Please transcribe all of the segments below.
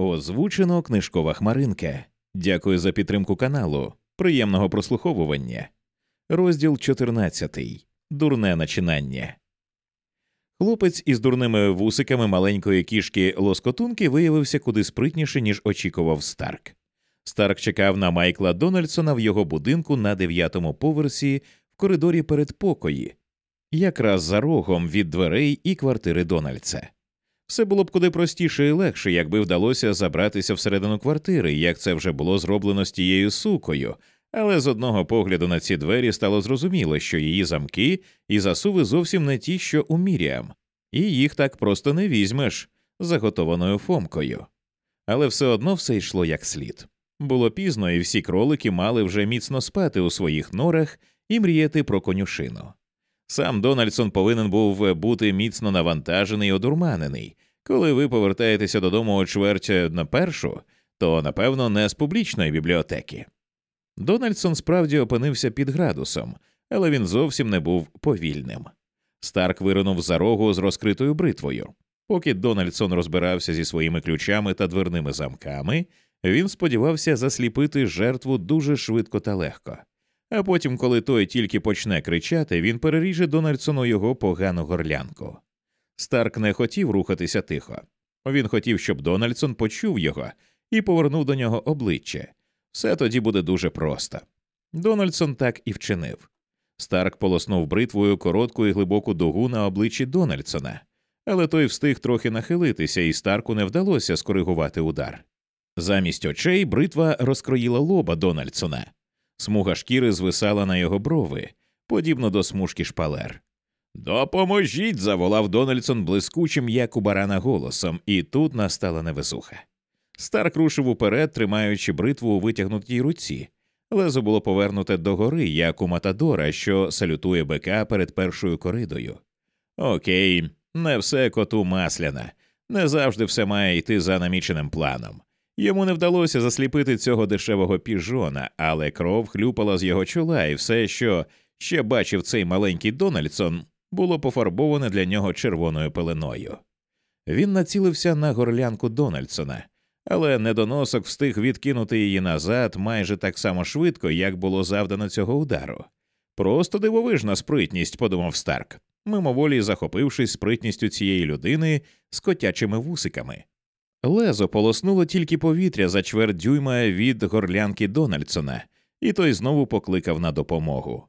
Озвучено книжкова хмаринка. Дякую за підтримку каналу. Приємного прослуховування. Розділ 14. Дурне начинання. Хлопець із дурними вусиками маленької кішки лоскотунки виявився куди спритніше, ніж очікував Старк. Старк чекав на Майкла Дональдсона в його будинку на дев'ятому поверсі в коридорі передпокої, якраз за рогом від дверей і квартири Дональдса. Все було б куди простіше і легше, якби вдалося забратися всередину квартири, як це вже було зроблено з тією сукою, але з одного погляду на ці двері стало зрозуміло, що її замки і засуви зовсім не ті, що у Міріам, і їх так просто не візьмеш заготованою фомкою. Але все одно все йшло як слід. Було пізно, і всі кролики мали вже міцно спати у своїх норах і мріяти про конюшину. Сам Дональдсон повинен був бути міцно навантажений і одурманений. Коли ви повертаєтеся додому о чверть на першу, то напевно не з публічної бібліотеки. Дональдсон справді опинився під градусом, але він зовсім не був повільним. Старк виринув за рогу з розкритою бритвою. Поки Дональдсон розбирався зі своїми ключами та дверними замками, він сподівався засліпити жертву дуже швидко та легко. А потім, коли той тільки почне кричати, він переріже Дональдсону його погану горлянку. Старк не хотів рухатися тихо. Він хотів, щоб Дональдсон почув його і повернув до нього обличчя. Все тоді буде дуже просто. Дональдсон так і вчинив. Старк полоснув бритвою коротку і глибоку дугу на обличчі Дональдсона, але той встиг трохи нахилитися, і Старку не вдалося скоригувати удар. Замість очей бритва розкроїла лоба Дональдсона. Смуга шкіри звисала на його брови, подібно до смужки шпалер. Допоможіть. заволав Дональдсон блискучим, як у барана голосом, і тут настала невезуха. Старк рушив уперед, тримаючи бритву у витягнутій руці. Лезо було повернуте догори, як у Матадора, що салютує бика перед першою коридою. Окей, не все коту масляна, не завжди все має йти за наміченим планом. Йому не вдалося засліпити цього дешевого піжона, але кров хлюпала з його чола, і все, що ще бачив цей маленький Дональдсон, було пофарбоване для нього червоною пеленою. Він націлився на горлянку Дональдсона, але недоносок встиг відкинути її назад майже так само швидко, як було завдано цього удару. Просто дивовижна спритність, подумав Старк, мимоволі захопившись спритністю цієї людини з котячими вусиками. Лезо полоснуло тільки повітря за чверть дюйма від горлянки Дональдсона, і той знову покликав на допомогу.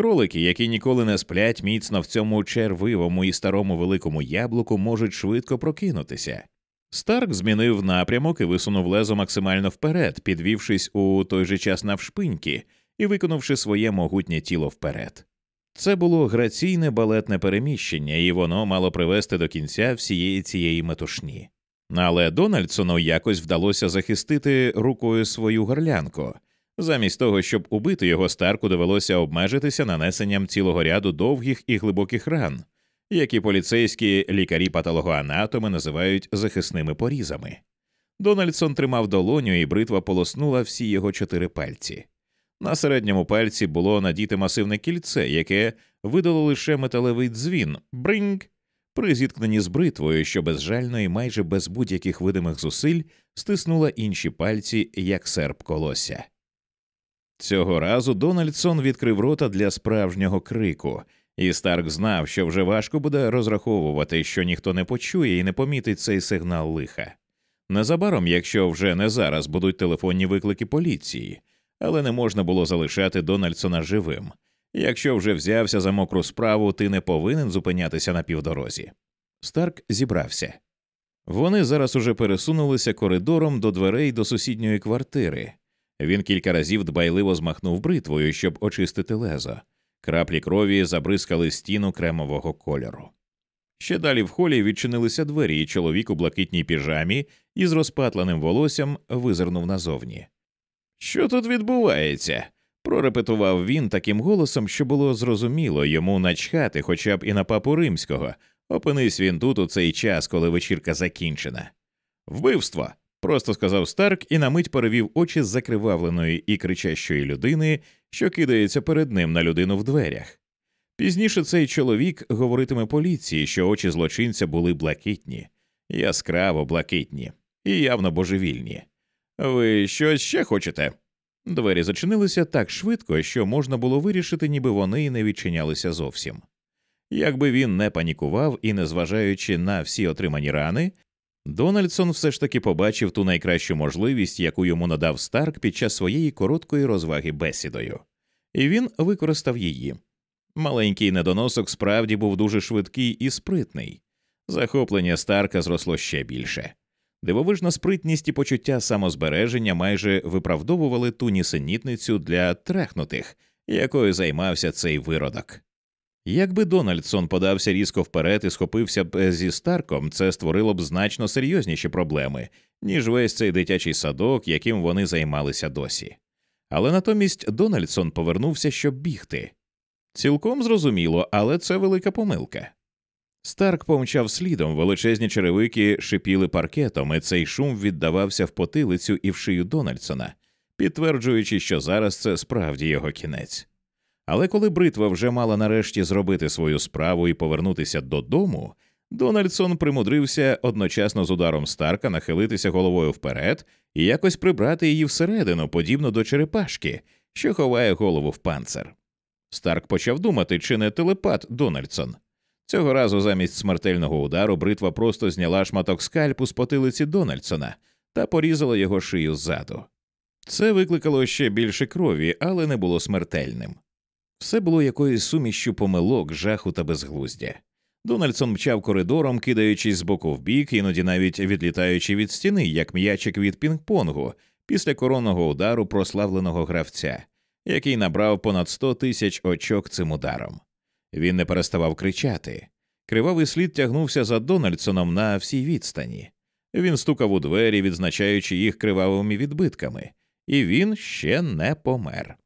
Кролики, які ніколи не сплять міцно в цьому червивому і старому великому яблуку, можуть швидко прокинутися. Старк змінив напрямок і висунув лезо максимально вперед, підвівшись у той же час навшпиньки і виконавши своє могутнє тіло вперед. Це було граційне балетне переміщення, і воно мало привести до кінця всієї цієї метушні. Але Дональдсону якось вдалося захистити рукою свою горлянку. Замість того, щоб убити його, Старку довелося обмежитися нанесенням цілого ряду довгих і глибоких ран, які поліцейські лікарі патологоанатоми називають захисними порізами. Дональдсон тримав долоню, і бритва полоснула всі його чотири пальці. На середньому пальці було надіте масивне кільце, яке видало лише металевий дзвін бринг при зіткненні з бритвою, що безжально і майже без будь-яких видимих зусиль стиснула інші пальці, як серп колося. Цього разу Дональдсон відкрив рота для справжнього крику, і Старк знав, що вже важко буде розраховувати, що ніхто не почує і не помітить цей сигнал лиха. Незабаром, якщо вже не зараз будуть телефонні виклики поліції, але не можна було залишати Дональдсона живим. Якщо вже взявся за мокру справу, ти не повинен зупинятися на півдорозі. Старк зібрався. Вони зараз уже пересунулися коридором до дверей до сусідньої квартири. Він кілька разів дбайливо змахнув бритвою, щоб очистити лезо. Краплі крові забризкали стіну кремового кольору. Ще далі в холі відчинилися двері, і чоловік у блакитній піжамі із розпатленим волоссям визирнув назовні. Що тут відбувається? прорепетував він таким голосом, що було зрозуміло йому начхати хоча б і на папу римського. Опинись він тут у цей час, коли вечірка закінчена. Вбивство. Просто сказав Старк і на мить перевів очі закривавленої і кричащої людини, що кидається перед ним на людину в дверях. Пізніше цей чоловік говоритиме поліції, що очі злочинця були блакитні, яскраво блакитні. і явно божевільні. Ви щось ще хочете? Двері зачинилися так швидко, що можна було вирішити, ніби вони й не відчинялися зовсім. Якби він не панікував і, незважаючи на всі отримані рани, Дональдсон все ж таки побачив ту найкращу можливість, яку йому надав Старк під час своєї короткої розваги бесідою, і він використав її. Маленький недоносок справді був дуже швидкий і спритний. Захоплення Старка зросло ще більше. Дивовижна спритність і почуття самозбереження майже виправдовували ту нісенітницю для трехнутих, якою займався цей виродок. Якби Дональдсон подався різко вперед і схопився б зі Старком, це створило б значно серйозніші проблеми, ніж весь цей дитячий садок, яким вони займалися досі. Але натомість Дональдсон повернувся, щоб бігти. Цілком зрозуміло, але це велика помилка. Старк помчав слідом, величезні черевики шипіли паркетом, і цей шум віддавався в потилицю і в шию Дональдсона, підтверджуючи, що зараз це справді його кінець. Але коли бритва вже мала нарешті зробити свою справу і повернутися додому, Дональдсон примудрився одночасно з ударом Старка нахилитися головою вперед і якось прибрати її всередину, подібно до черепашки, що ховає голову в панцир. Старк почав думати, чи не телепат Дональдсон. Цього разу замість смертельного удару бритва просто зняла шматок скальпу з потилиці Дональдсона та порізала його шию ззаду. Це викликало ще більше крові, але не було смертельним. Все було якоюсь сумішчю помилок, жаху та безглуздя. Дональдсон мчав коридором, кидаючись з боку в бік, іноді навіть відлітаючи від стіни, як м'ячик від пінг-понгу, після коронного удару прославленого гравця, який набрав понад 100 тисяч очок цим ударом. Він не переставав кричати. Кривавий слід тягнувся за Дональдсоном на всій відстані. Він стукав у двері, відзначаючи їх кривавими відбитками, і він ще не помер.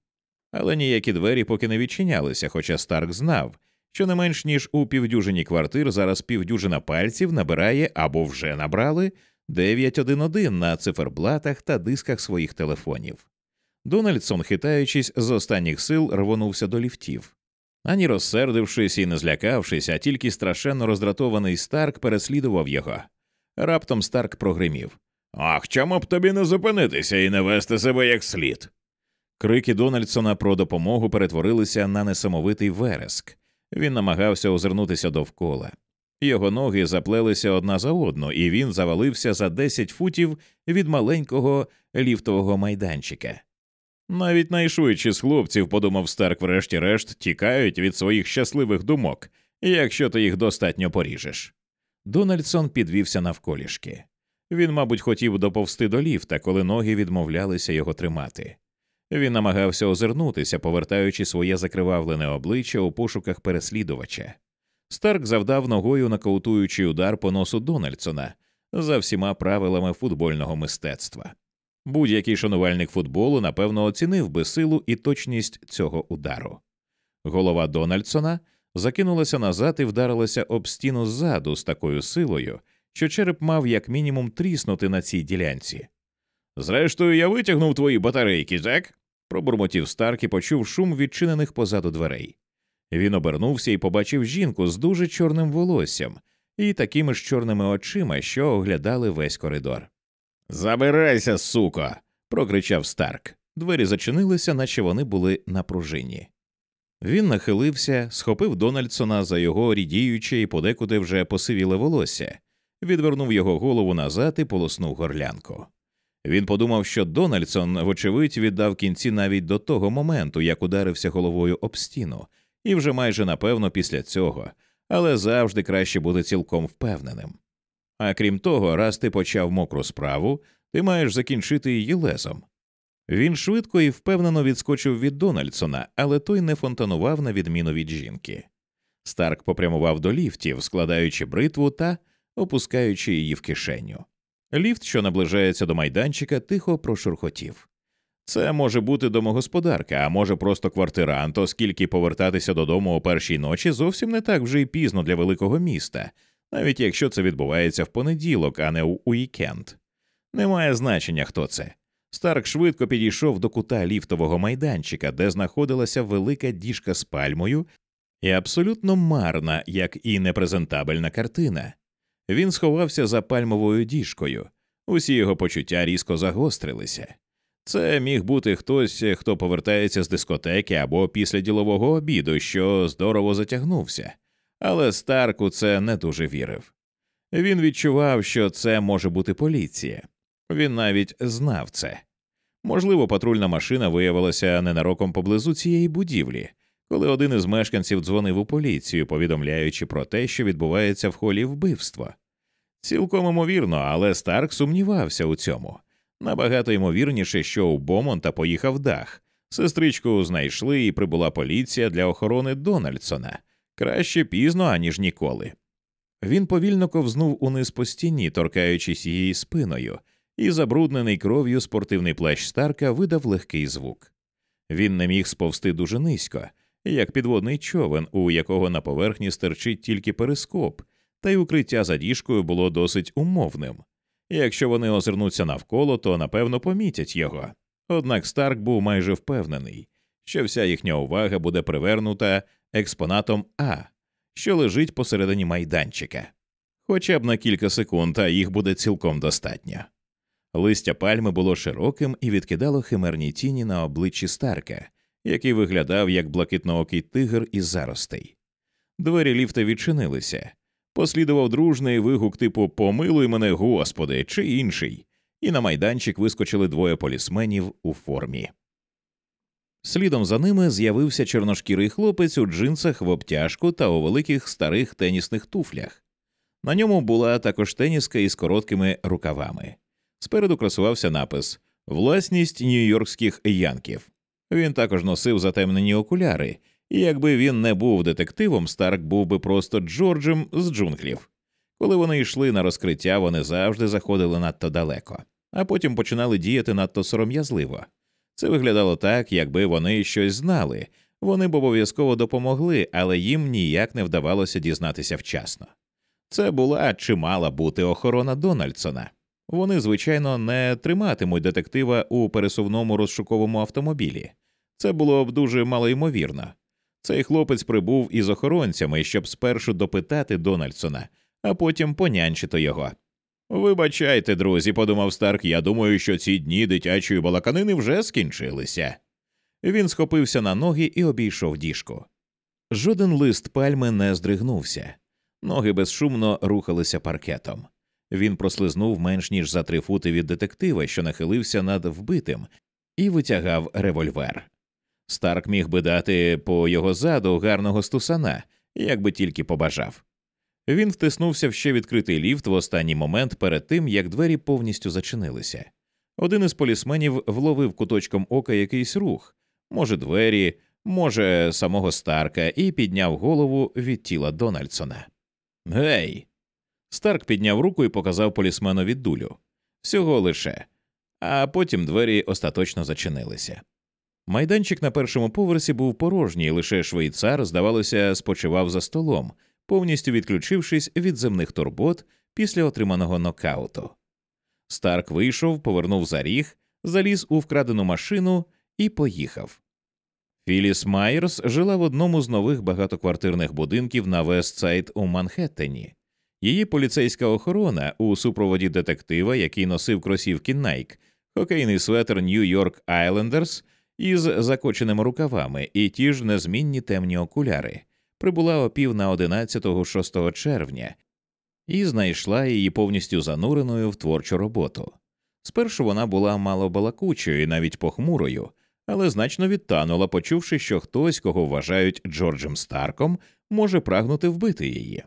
Але ніякі двері поки не відчинялися, хоча Старк знав, що не менш ніж у півдюжині квартир зараз півдюжина пальців набирає або вже набрали 911 на циферблатах та дисках своїх телефонів. Дональдсон, хитаючись з останніх сил, рвонувся до ліфтів. Ані розсердившись і не злякавшись, а тільки страшенно роздратований Старк переслідував його. Раптом Старк прогримів Ах, чому б тобі не зупинитися і не вести себе як слід? Крики Дональдсона про допомогу перетворилися на несамовитий вереск. Він намагався озирнутися довкола. Його ноги заплелися одна за одну, і він завалився за 10 футів від маленького ліфтового майданчика. Навіть найшвидші з хлопців, подумав Старк, врешті-решт, тікають від своїх щасливих думок, якщо ти їх достатньо поріжеш. Дональдсон підвівся навколішки. Він, мабуть, хотів доповсти до ліфта, коли ноги відмовлялися його тримати. Він намагався озирнутися, повертаючи своє закривавлене обличчя у пошуках переслідувача. Старк завдав ногою нокаутуючий удар по носу Дональдсона за всіма правилами футбольного мистецтва. Будь-який шанувальник футболу напевно оцінив би силу і точність цього удару. Голова Дональдсона закинулася назад і вдарилася об стіну ззаду з такою силою, що череп мав як мінімум тріснути на цій ділянці. Зрештою, я витягнув твої батарейки, так? пробурмотів Старк і почув шум відчинених позаду дверей. Він обернувся і побачив жінку з дуже чорним волоссям і такими ж чорними очима, що оглядали весь коридор. Забирайся, суко. прокричав Старк. Двері зачинилися, наче вони були на пружині. Він нахилився, схопив Дональдсона за його рідіюче і подекуди вже посивіле волосся, відвернув його голову назад і полоснув горлянку. Він подумав, що Дональдсон, вочевидь, віддав кінці навіть до того моменту, як ударився головою об стіну, і вже майже напевно після цього, але завжди краще бути цілком впевненим. А крім того, раз ти почав мокру справу, ти маєш закінчити її лезом. Він швидко і впевнено відскочив від Дональдсона, але той не фонтанував на відміну від жінки. Старк попрямував до ліфтів, складаючи бритву та опускаючи її в кишеню. Ліфт, що наближається до майданчика, тихо прошурхотів. Це може бути домогосподарка, а може просто квартирант, оскільки повертатися додому о першій ночі зовсім не так вже й пізно для великого міста, навіть якщо це відбувається в понеділок, а не у уікенд. Немає значення, хто це. Старк швидко підійшов до кута ліфтового майданчика, де знаходилася велика діжка з пальмою, і абсолютно марна, як і непрезентабельна картина. Він сховався за пальмовою діжкою, Усі його почуття різко загострилися. Це міг бути хтось, хто повертається з дискотеки або після ділового обіду, що здорово затягнувся, але Старк у це не дуже вірив. Він відчував, що це може бути поліція. Він навіть знав це. Можливо, патрульна машина виявилася ненароком поблизу цієї будівлі, коли один із мешканців дзвонив у поліцію, повідомляючи про те, що відбувається в холі вбивство. Цілком імовірно, але Старк сумнівався у цьому. Набагато ймовірніше, що у Бомонта поїхав дах. Сестричку знайшли і прибула поліція для охорони Дональдсона краще пізно, аніж ніколи. Він повільно ковзнув униз по стіні, торкаючись її спиною, і забруднений кров'ю спортивний плащ Старка видав легкий звук. Він не міг сповзти дуже низько, як підводний човен, у якого на поверхні стерчить тільки перископ, та й укриття за діжкою було досить умовним. Якщо вони озирнуться навколо, то напевно помітять його. Однак Старк був майже впевнений, що вся їхня увага буде привернута експонатом А, що лежить посередині майданчика, хоча б на кілька секунд, а їх буде цілком достатньо. Листя пальми було широким і відкидало химерні тіні на обличчі Старка, який виглядав як блакитноокий тигр із заростей. Двері ліфта відчинилися. Послідував дружний вигук типу Помилуй мене, господи, чи інший, і на майданчик вискочили двоє полісменів у формі. Слідом за ними з'явився чорношкірий хлопець у джинсах в обтяжку та у великих старих тенісних туфлях. На ньому була також теніска із короткими рукавами. Спереду красувався напис Власність нью-йоркських янків. Він також носив затемнені окуляри, і якби він не був детективом, Старк був би просто Джорджем з джунглів. Коли вони йшли на розкриття, вони завжди заходили надто далеко, а потім починали діяти надто сором'язливо. Це виглядало так, якби вони щось знали, вони б обов'язково допомогли, але їм ніяк не вдавалося дізнатися вчасно. Це була чи мала бути охорона Дональдсона. Вони, звичайно, не триматимуть детектива у пересувному розшуковому автомобілі. Це було б дуже малоймовірно. Цей хлопець прибув із охоронцями, щоб спершу допитати Дональдсона, а потім понянчити його. Вибачайте, друзі, подумав Старк, я думаю, що ці дні дитячої балаканини вже скінчилися. Він схопився на ноги і обійшов діжку. Жоден лист пальми не здригнувся, ноги безшумно рухалися паркетом. Він прослизнув менш ніж за три фути від детектива, що нахилився над вбитим, і витягав револьвер. Старк міг би дати по його заду гарного стусана, як би тільки побажав. Він втиснувся в ще відкритий ліфт в останній момент перед тим, як двері повністю зачинилися. Один із полісменів вловив куточком ока якийсь рух, може, двері, може, самого Старка, і підняв голову від тіла Дональдсона. Гей. Старк підняв руку і показав полісменові дулю. Всього лише, а потім двері остаточно зачинилися. Майданчик на першому поверсі був порожній, лише швейцар, здавалося, спочивав за столом, повністю відключившись від земних турбот після отриманого нокауту. Старк вийшов, повернув за ріг, заліз у вкрадену машину і поїхав. Філіс Майерс жила в одному з нових багатоквартирних будинків на Вестсайд у Манхеттені. Її поліцейська охорона у супроводі детектива, який носив кросівки Nike, хокейний светр Нью-Йорк Айлендерс із закоченими рукавами і ті ж незмінні темні окуляри, прибула о пів на 11-6 червня і знайшла її повністю зануреною в творчу роботу. Спершу вона була мало балакучою і навіть похмурою, але значно відтанула, почувши, що хтось, кого вважають Джорджем Старком, може прагнути вбити її.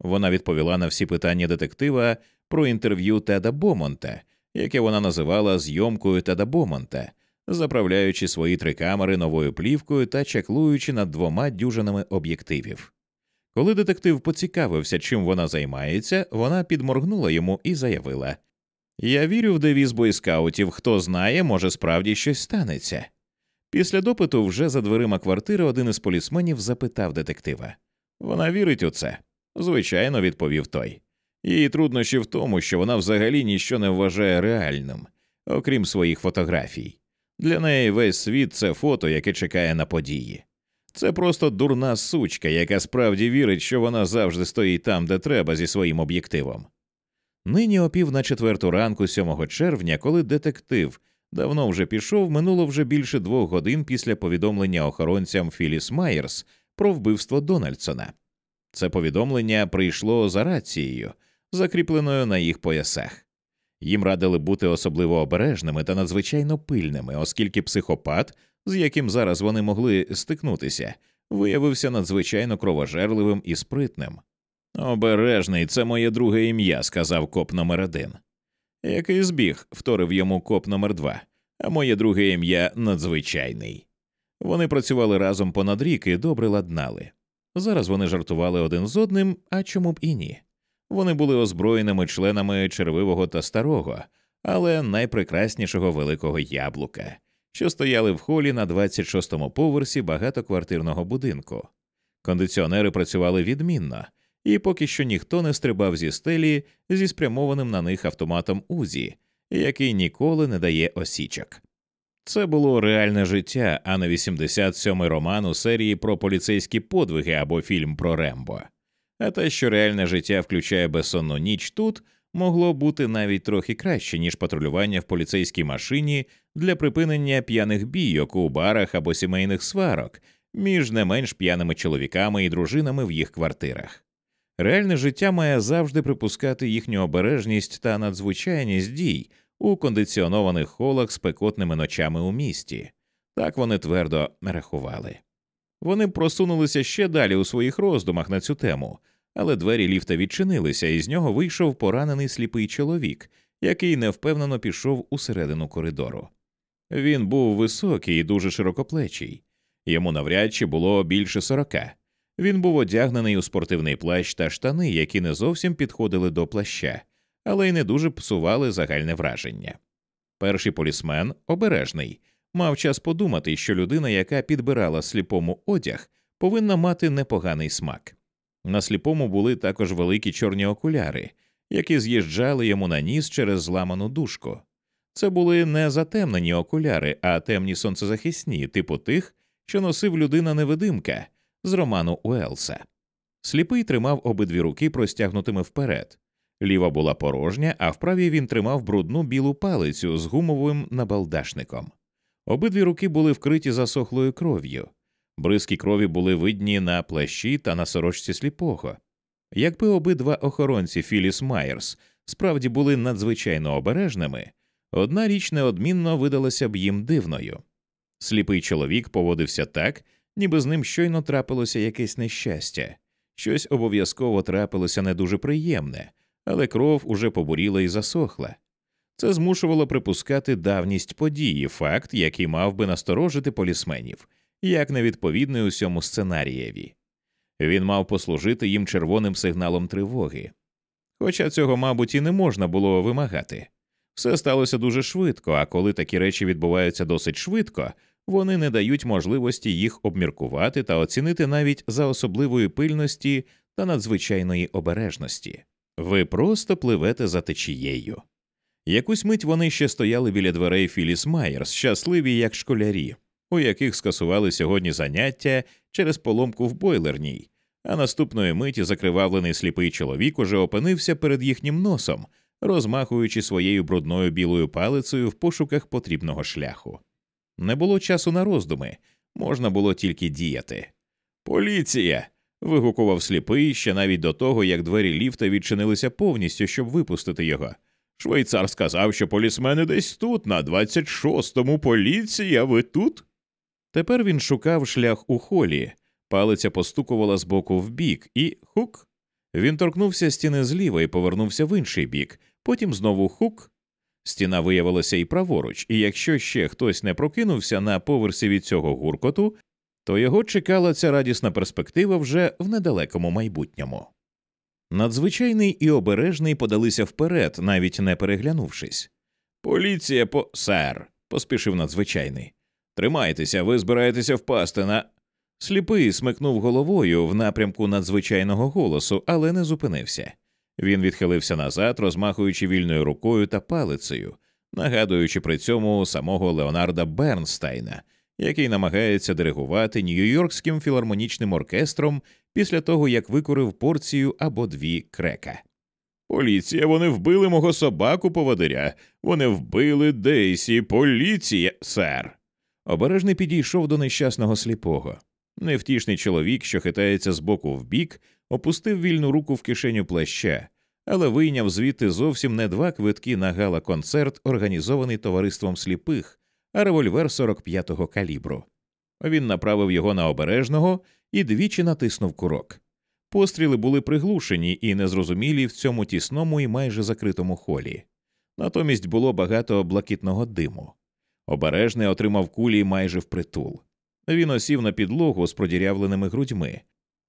Вона відповіла на всі питання детектива про інтерв'ю Теда Бомонта, яке вона називала зйомкою Теда Бомонта, заправляючи свої три камери новою плівкою та чаклуючи над двома дюжинами об'єктивів. Коли детектив поцікавився, чим вона займається, вона підморгнула йому і заявила Я вірю в девіз бойскаутів, хто знає, може справді щось станеться. Після допиту вже за дверима квартири один із полісменів запитав детектива Вона вірить у це? Звичайно, відповів той. Її труднощі в тому, що вона взагалі ніщо не вважає реальним, окрім своїх фотографій. Для неї весь світ це фото, яке чекає на події. Це просто дурна сучка, яка справді вірить, що вона завжди стоїть там, де треба, зі своїм об'єктивом. Нині о пів на четверту ранку 7 червня, коли детектив давно вже пішов, минуло вже більше двох годин після повідомлення охоронцям Філіс Майерс про вбивство Дональдсона. Це повідомлення прийшло за рацією, закріпленою на їх поясах. Їм радили бути особливо обережними та надзвичайно пильними, оскільки психопат, з яким зараз вони могли стикнутися, виявився надзвичайно кровожерливим і спритним. Обережний, це моє друге ім'я, сказав коп номер один. Який збіг, вторив йому коп номер два, а моє друге ім'я надзвичайний. Вони працювали разом понад рік і добре ладнали. Зараз вони жартували один з одним, а чому б і ні. Вони були озброєними членами червивого та старого, але найпрекраснішого великого яблука, що стояли в холі на 26-му поверсі багатоквартирного будинку. Кондиціонери працювали відмінно, і поки що ніхто не стрибав зі стелі зі спрямованим на них автоматом Узі, який ніколи не дає осічок. Це було реальне життя, а не 87-й роман у серії про поліцейські подвиги або фільм про Рембо. А те, що реальне життя включає безсонну ніч тут, могло бути навіть трохи краще, ніж патрулювання в поліцейській машині для припинення п'яних бійок у барах або сімейних сварок між не менш п'яними чоловіками і дружинами в їх квартирах. Реальне життя має завжди припускати їхню обережність та надзвичайність дій у кондиціонованих холах спекотними ночами у місті. Так вони твердо рахували. Вони просунулися ще далі у своїх роздумах на цю тему, але двері ліфта відчинилися, і з нього вийшов поранений сліпий чоловік, який невпевнено пішов усередину коридору. Він був високий і дуже широкоплечий, йому навряд чи було більше сорока. Він був одягнений у спортивний плащ та штани, які не зовсім підходили до плаща, але й не дуже псували загальне враження. Перший полісмен обережний, мав час подумати, що людина, яка підбирала сліпому одяг, повинна мати непоганий смак. На сліпому були також великі чорні окуляри, які з'їжджали йому на ніс через зламану дужку. Це були не затемнені окуляри, а темні сонцезахисні, типу тих, що носив людина невидимка з роману Уелса. Сліпий тримав обидві руки простягнутими вперед. Ліва була порожня, а в правій він тримав брудну білу палицю з гумовим набалдашником. Обидві руки були вкриті засохлою кров'ю. Бризки крові були видні на плащі та на сорочці сліпого. Якби обидва охоронці Філіс Майерс справді були надзвичайно обережними, одна річ неодмінно видалася б їм дивною. Сліпий чоловік поводився так, ніби з ним щойно трапилося якесь нещастя, щось обов'язково трапилося не дуже приємне, але кров уже побуріла і засохла. Це змушувало припускати давність події, факт, який мав би насторожити полісменів, як невідповідний усьому сценарієві. Він мав послужити їм червоним сигналом тривоги. Хоча цього, мабуть, і не можна було вимагати. Все сталося дуже швидко, а коли такі речі відбуваються досить швидко, вони не дають можливості їх обміркувати та оцінити навіть за особливої пильності та надзвичайної обережності. Ви просто пливете за течією. Якусь мить вони ще стояли біля дверей Філіс Майерс, щасливі як школярі, у яких скасували сьогодні заняття через поломку в бойлерній, а наступної миті закривавлений сліпий чоловік уже опинився перед їхнім носом, розмахуючи своєю брудною білою палицею в пошуках потрібного шляху. Не було часу на роздуми, можна було тільки діяти. Поліція. Вигукував сліпий ще навіть до того, як двері ліфта відчинилися повністю, щоб випустити його. Швейцар сказав, що полісмени десь тут, на 26-му поліція, ви тут? Тепер він шукав шлях у холі, палиця постукувала з боку в бік, і хук. Він торкнувся стіни зліва і повернувся в інший бік, потім знову хук. Стіна виявилася і праворуч, і якщо ще хтось не прокинувся на поверсі від цього гуркоту, то його чекала ця радісна перспектива вже в недалекому майбутньому. Надзвичайний і обережний подалися вперед, навіть не переглянувшись. Поліція по сер, поспішив надзвичайний. Тримайтеся, ви збираєтеся впасти на. Сліпий смикнув головою в напрямку надзвичайного голосу, але не зупинився. Він відхилився назад, розмахуючи вільною рукою та палицею, нагадуючи при цьому самого Леонарда Бернстайна, який намагається диригувати Нью-Йоркським філармонічним оркестром після того, як викорив порцію або дві крека. Поліція, вони вбили мого собаку поводиря. Вони вбили Дейсі. Поліція, сер. Обережний підійшов до нещасного сліпого. Невтішний чоловік, що хитається з боку в бік, опустив вільну руку в кишеню плаща, але вийняв звідти зовсім не два квитки на гала-концерт, організований товариством сліпих, а револьвер 45-го калібру. Він направив його на обережного і двічі натиснув курок. Постріли були приглушені і незрозумілі в цьому тісному і майже закритому холі. Натомість було багато блакитного диму. Обережний отримав кулі майже впритул. Він осів на підлогу з продірявленими грудьми,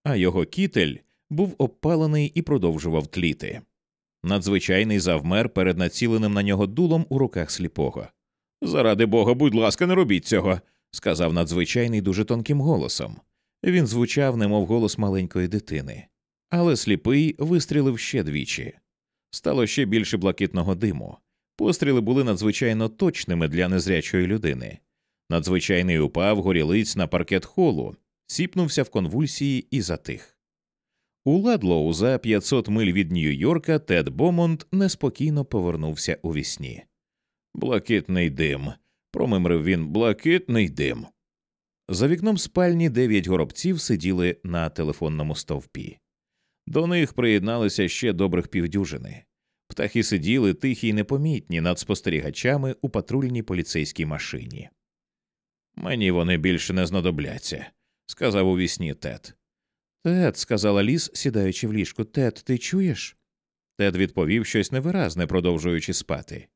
а його кітель був обпалений і продовжував тліти. Надзвичайний завмер перед націленим на нього дулом у руках сліпого. Заради бога, будь ласка, не робіть цього, сказав надзвичайний дуже тонким голосом. Він звучав, немов голос маленької дитини, але сліпий вистрілив ще двічі. Стало ще більше блакитного диму. Постріли були надзвичайно точними для незрячої людини. Надзвичайний упав горілиць на паркет холу, сіпнувся в конвульсії і затих. У Ладлоу за 500 миль від Нью-Йорка Тед Бомонд неспокійно повернувся у вісні. Блакитний дим. промимрив він блакитний дим. За вікном спальні дев'ять горобців сиділи на телефонному стовпі. До них приєдналися ще добрих півдюжини. Птахи сиділи тихі й непомітні над спостерігачами у патрульній поліцейській машині. Мені вони більше не знадобляться, сказав у вісні Тед. Тед, сказала ліс, сідаючи в ліжку, Тед, ти чуєш? Тед відповів щось невиразне, продовжуючи спати.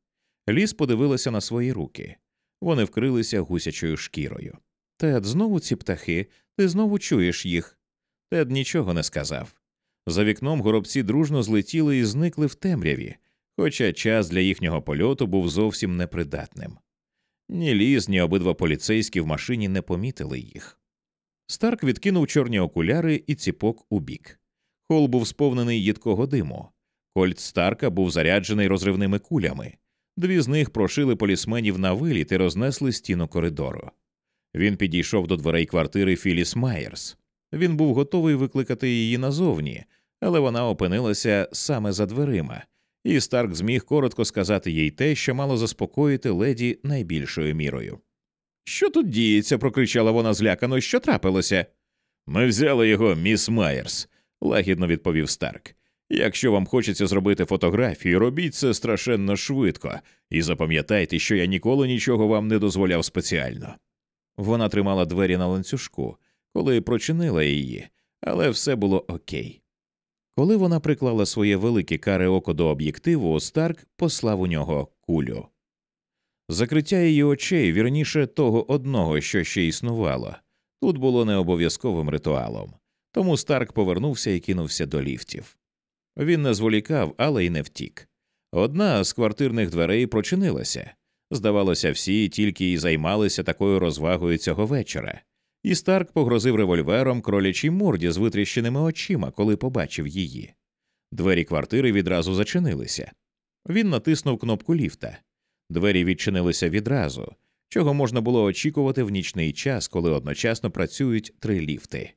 Ліс подивилася на свої руки. Вони вкрилися гусячою шкірою. Тед, знову ці птахи, ти знову чуєш їх. Тед нічого не сказав. За вікном горобці дружно злетіли і зникли в темряві, хоча час для їхнього польоту був зовсім непридатним. Ні ліс, ні обидва поліцейські в машині не помітили їх. Старк відкинув чорні окуляри і ціпок у бік. Хол був сповнений їдкого диму. Кольт Старка був заряджений розривними кулями. Дві з них прошили полісменів на виліт і рознесли стіну коридору. Він підійшов до дверей квартири Філіс Майерс. Він був готовий викликати її назовні, але вона опинилася саме за дверима, і Старк зміг коротко сказати їй те, що мало заспокоїти леді найбільшою мірою. Що тут діється? прокричала вона злякано. Що трапилося? Ми взяли його, міс Майерс, лагідно відповів Старк. Якщо вам хочеться зробити фотографію, робіть це страшенно швидко, і запам'ятайте, що я ніколи нічого вам не дозволяв спеціально. Вона тримала двері на ланцюжку, коли прочинила її, але все було окей. Коли вона приклала своє велике каре око до об'єктиву, Старк послав у нього кулю. Закриття її очей, вірніше того одного, що ще існувало, тут було не обов'язковим ритуалом, тому Старк повернувся і кинувся до ліфтів. Він не зволікав, але й не втік. Одна з квартирних дверей прочинилася. Здавалося, всі тільки й займалися такою розвагою цього вечора, і Старк погрозив револьвером кролячій морді з витріщеними очима, коли побачив її. Двері квартири відразу зачинилися. Він натиснув кнопку ліфта. Двері відчинилися відразу, чого можна було очікувати в нічний час, коли одночасно працюють три ліфти.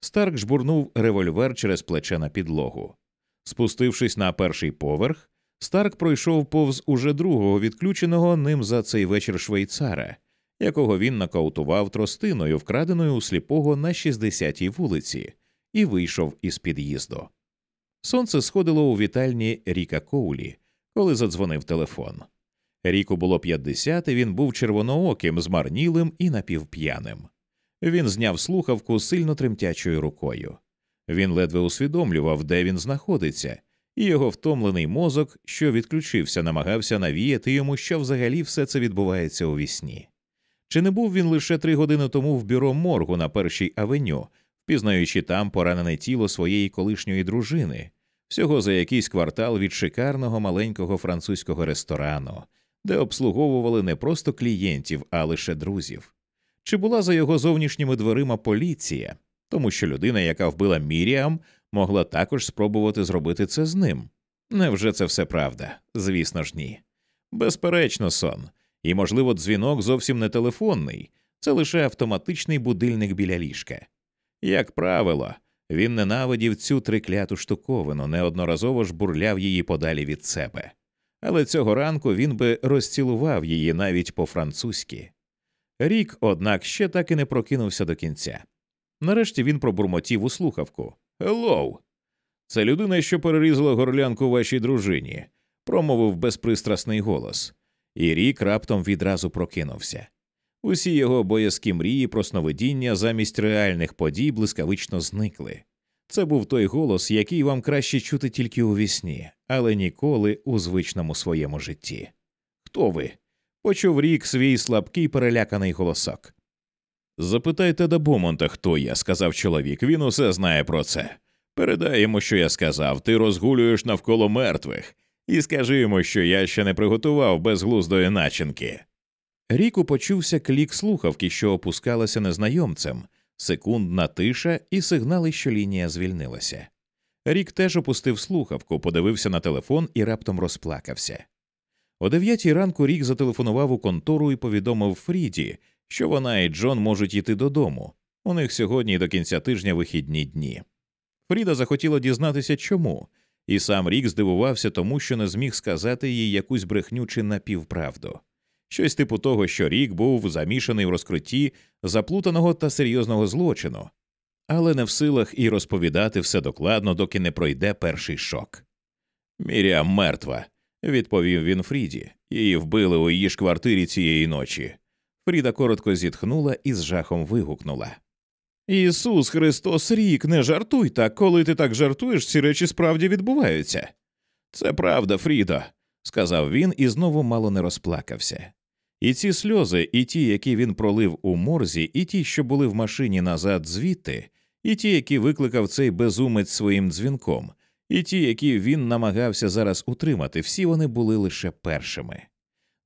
Старк жбурнув револьвер через плече на підлогу. Спустившись на перший поверх, Старк пройшов повз уже другого відключеного ним за цей вечір швейцара, якого він нокаутував тростиною, вкраденою у сліпого на 60-й вулиці, і вийшов із під'їзду. Сонце сходило у вітальні Ріка Коулі, коли задзвонив телефон. Ріку було 50, і він був червонооким, змарнілим і напівп'яним. Він зняв слухавку сильно тремтячою рукою. Він ледве усвідомлював, де він знаходиться, і його втомлений мозок, що відключився, намагався навіяти йому, що взагалі все це відбувається у вісні. Чи не був він лише три години тому в бюро моргу на першій авеню, впізнаючи там поранене тіло своєї колишньої дружини, всього за якийсь квартал від шикарного маленького французького ресторану, де обслуговували не просто клієнтів, а лише друзів? Чи була за його зовнішніми дверима поліція, тому що людина, яка вбила Міріам, могла також спробувати зробити це з ним? Невже це все правда? Звісно ж, ні. Безперечно, сон, і, можливо, дзвінок зовсім не телефонний, це лише автоматичний будильник біля ліжка. Як правило, Він ненавидів цю трикляту штуковину, неодноразово ж бурляв її подалі від себе. Але цього ранку він би розцілував її навіть по-французьки. Рік, однак, ще так і не прокинувся до кінця. Нарешті він пробурмотів у слухавку Елоу. Це людина, що перерізала горлянку вашій дружині, промовив безпристрасний голос, і рік раптом відразу прокинувся. Усі його боязкі мрії про сновидіння замість реальних подій блискавично зникли. Це був той голос, який вам краще чути тільки у вісні, але ніколи у звичному своєму житті. Хто ви? Почув рік свій слабкий переляканий голосок. Запитайте до Бомонта, хто я, сказав чоловік. Він усе знає про це. Передай йому, що я сказав, ти розгулюєш навколо мертвих, і скажи йому, що я ще не приготував безглуздої начинки. Ріку почувся клік слухавки, що опускалася незнайомцем, секундна тиша і сигнали, що лінія звільнилася. Рік теж опустив слухавку, подивився на телефон і раптом розплакався. О дев'ятій ранку Рік зателефонував у контору і повідомив Фріді, що вона і Джон можуть йти додому. У них сьогодні до кінця тижня вихідні дні. Фріда захотіла дізнатися, чому, і сам Рік здивувався тому, що не зміг сказати їй якусь брехню чи напівправду. Щось типу того, що Рік був замішаний в розкритті заплутаного та серйозного злочину, але не в силах і розповідати все докладно, доки не пройде перший шок. Мірям мертва, відповів він Фріді, її вбили у її ж квартирі цієї ночі. Фріда коротко зітхнула і з жахом вигукнула. Ісус Христос рік, не жартуй так, коли ти так жартуєш, ці речі справді відбуваються. Це правда, Фрідо, сказав він і знову мало не розплакався. І ці сльози, і ті, які він пролив у морзі, і ті, що були в машині назад звідти, і ті, які викликав цей безумець своїм дзвінком, і ті, які він намагався зараз утримати, всі вони були лише першими.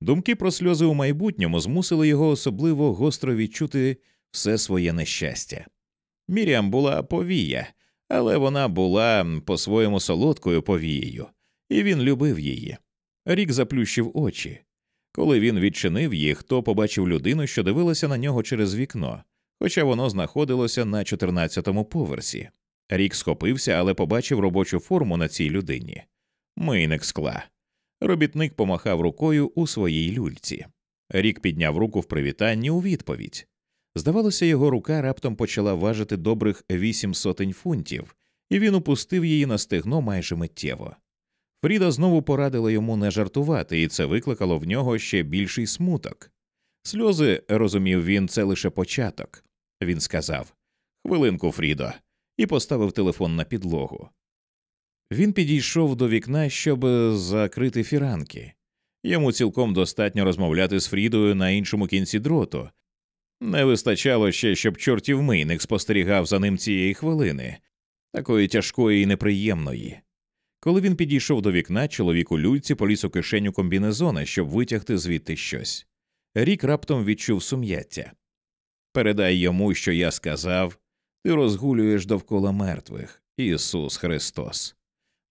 Думки про сльози у майбутньому змусили його особливо гостро відчути все своє нещастя. Мірям була повія, але вона була по-своєму солодкою повією, і він любив її. Рік заплющив очі. Коли він відчинив їх, то побачив людину, що дивилася на нього через вікно, хоча воно знаходилося на 14-му поверсі. Рік схопився, але побачив робочу форму на цій людині. Мийник скла. Робітник помахав рукою у своїй люльці. Рік підняв руку в привітанні у відповідь. Здавалося, його рука раптом почала важити добрих вісім сотень фунтів, і він упустив її на стегно майже миттєво. Фріда знову порадила йому не жартувати, і це викликало в нього ще більший смуток. Сльози, розумів він, це лише початок. Він сказав Хвилинку, Фрідо, і поставив телефон на підлогу. Він підійшов до вікна, щоб закрити фіранки. Йому цілком достатньо розмовляти з Фрідою на іншому кінці дроту. Не вистачало ще, щоб чортів мийник спостерігав за ним цієї хвилини, такої тяжкої і неприємної. Коли він підійшов до вікна, чоловік у люльці поліз у кишеню комбінезона, щоб витягти звідти щось. Рік раптом відчув сум'яття. Передай йому, що я сказав ти розгулюєш довкола мертвих, Ісус Христос.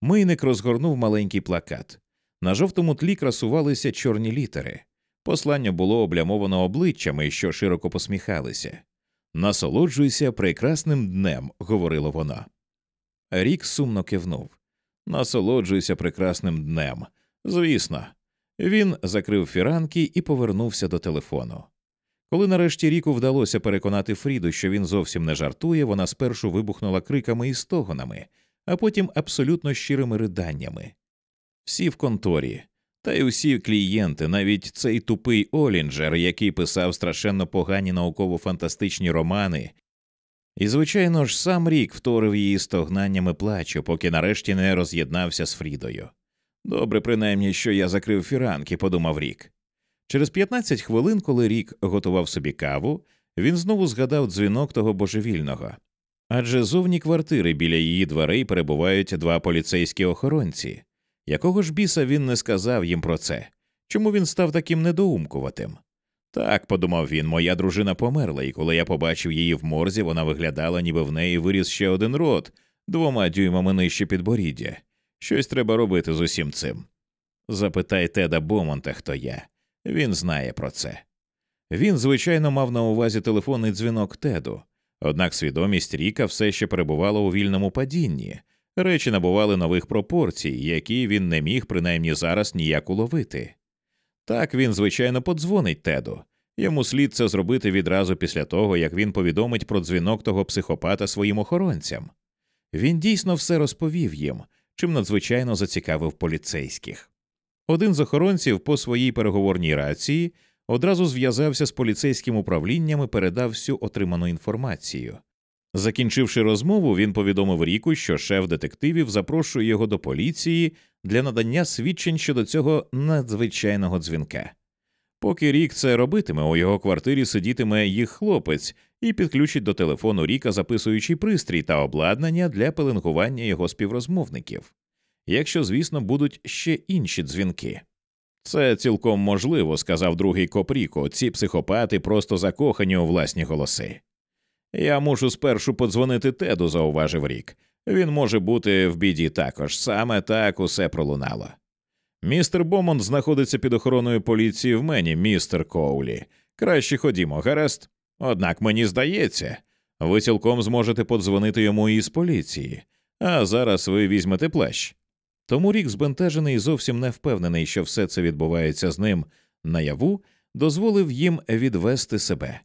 Мийник розгорнув маленький плакат. На жовтому тлі красувалися чорні літери. Послання було облямовано обличчями, що широко посміхалися. Насолоджуйся прекрасним днем, говорило воно. Рік сумно кивнув. Насолоджуйся прекрасним днем. Звісно, він закрив фіранки і повернувся до телефону. Коли нарешті Ріку вдалося переконати Фріду, що він зовсім не жартує, вона спершу вибухнула криками і стогонами, а потім абсолютно щирими riданнями. Всі в конторі, та й усі клієнти, навіть цей тупий Олінджер, який писав страшенно погані науково-фантастичні романи, і, звичайно ж, сам рік вторив її стогнаннями плачу, поки нарешті не роз'єднався з Фрідою. Добре, принаймні, що я закрив фіранки, подумав рік. Через 15 хвилин, коли рік готував собі каву, він знову згадав дзвінок того божевільного. Адже зовні квартири біля її дверей перебувають два поліцейські охоронці. Якого ж біса він не сказав їм про це? Чому він став таким недоумкуватим? Так, подумав він, моя дружина померла, і коли я побачив її в морзі, вона виглядала, ніби в неї виріс ще один рот, двома дюймами нижче підборіддя. Щось треба робити з усім цим. Запитай Теда Бомонта, хто я. Він знає про це. Він, звичайно, мав на увазі телефонний дзвінок Теду. Однак свідомість Ріка все ще перебувала у вільному падінні, речі набували нових пропорцій, які він не міг принаймні зараз ніяк уловити. Так він, звичайно, подзвонить Теду. Йому слід це зробити відразу після того, як він повідомить про дзвінок того психопата своїм охоронцям. Він дійсно все розповів їм, чим надзвичайно зацікавив поліцейських. Один з охоронців по своїй переговорній рації одразу зв'язався з поліцейським управлінням і передав всю отриману інформацію. Закінчивши розмову, він повідомив Ріку, що шеф детективів запрошує його до поліції для надання свідчень щодо цього надзвичайного дзвінка. Поки Рік це робитиме, у його квартирі сидітиме їх хлопець і підключить до телефону Ріка записуючий пристрій та обладнання для пеленгування його співрозмовників, якщо, звісно, будуть ще інші дзвінки. Це цілком можливо, сказав другий коп Ріко, ці психопати просто закохані у власні голоси. Я мушу спершу подзвонити Теду, зауважив Рік. Він може бути в біді також, саме так усе пролунало. Містер Бомонд знаходиться під охороною поліції в мені, містер Коулі. Краще ходімо, гаразд. Однак мені здається, ви цілком зможете подзвонити йому із поліції, а зараз ви візьмете плащ. Тому рік збентежений і зовсім не впевнений, що все це відбувається з ним наяву, дозволив їм відвести себе.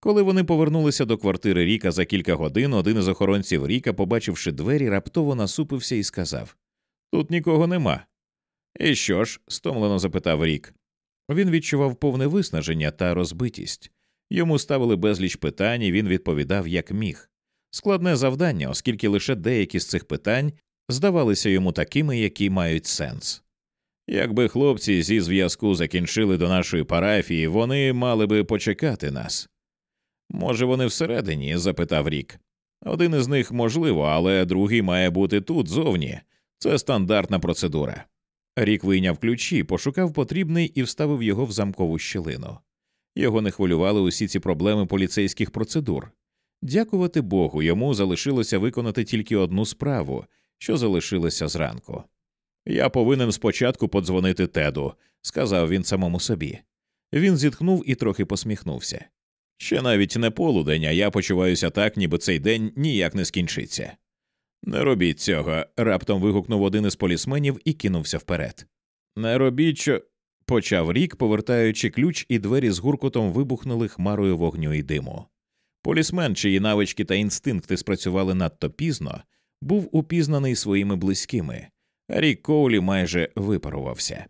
Коли вони повернулися до квартири Ріка за кілька годин, один із охоронців Ріка, побачивши двері, раптово насупився і сказав Тут нікого нема. І що ж? стомлено запитав Рік. Він відчував повне виснаження та розбитість. Йому ставили безліч питань, і він відповідав як міг. Складне завдання, оскільки лише деякі з цих питань здавалися йому такими, які мають сенс. Якби хлопці зі зв'язку закінчили до нашої парафії, вони мали би почекати нас. Може, вони всередині? запитав Рік. Один із них можливо, але другий має бути тут зовні. Це стандартна процедура. Рік вийняв ключі, пошукав потрібний і вставив його в замкову щілину. Його не хвилювали усі ці проблеми поліцейських процедур. Дякувати Богу, йому залишилося виконати тільки одну справу, що залишилося зранку. Я повинен спочатку подзвонити Теду, сказав він самому собі. Він зітхнув і трохи посміхнувся. Ще навіть не полудень, а я почуваюся так, ніби цей день ніяк не скінчиться. Не робіть цього. раптом вигукнув один із полісменів і кинувся вперед. Не робіть що. почав рік, повертаючи ключ, і двері з гуркотом вибухнули хмарою вогню і диму. Полісмен, чиї навички та інстинкти спрацювали надто пізно, був упізнаний своїми близькими, рік Коулі майже випарувався.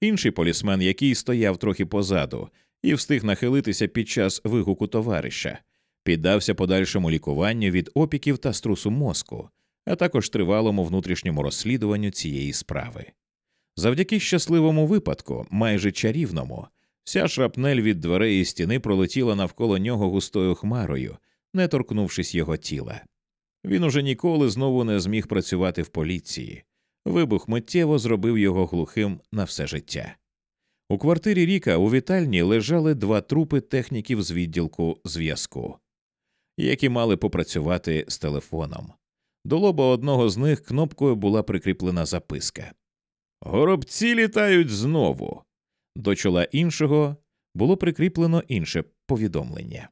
Інший полісмен, який стояв трохи позаду і встиг нахилитися під час вигуку товариша, піддався подальшому лікуванню від опіків та струсу мозку, а також тривалому внутрішньому розслідуванню цієї справи. Завдяки щасливому випадку, майже чарівному, вся шрапнель від дверей і стіни пролетіла навколо нього густою хмарою, не торкнувшись його тіла. Він уже ніколи знову не зміг працювати в поліції. Вибух миттєво зробив його глухим на все життя. У квартирі Ріка у вітальні лежали два трупи техніків з відділку зв'язку, які мали попрацювати з телефоном. До лоба одного з них кнопкою була прикріплена записка Горобці літають знову. До чола іншого було прикріплено інше повідомлення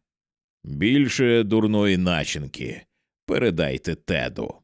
Більше дурної начинки передайте теду.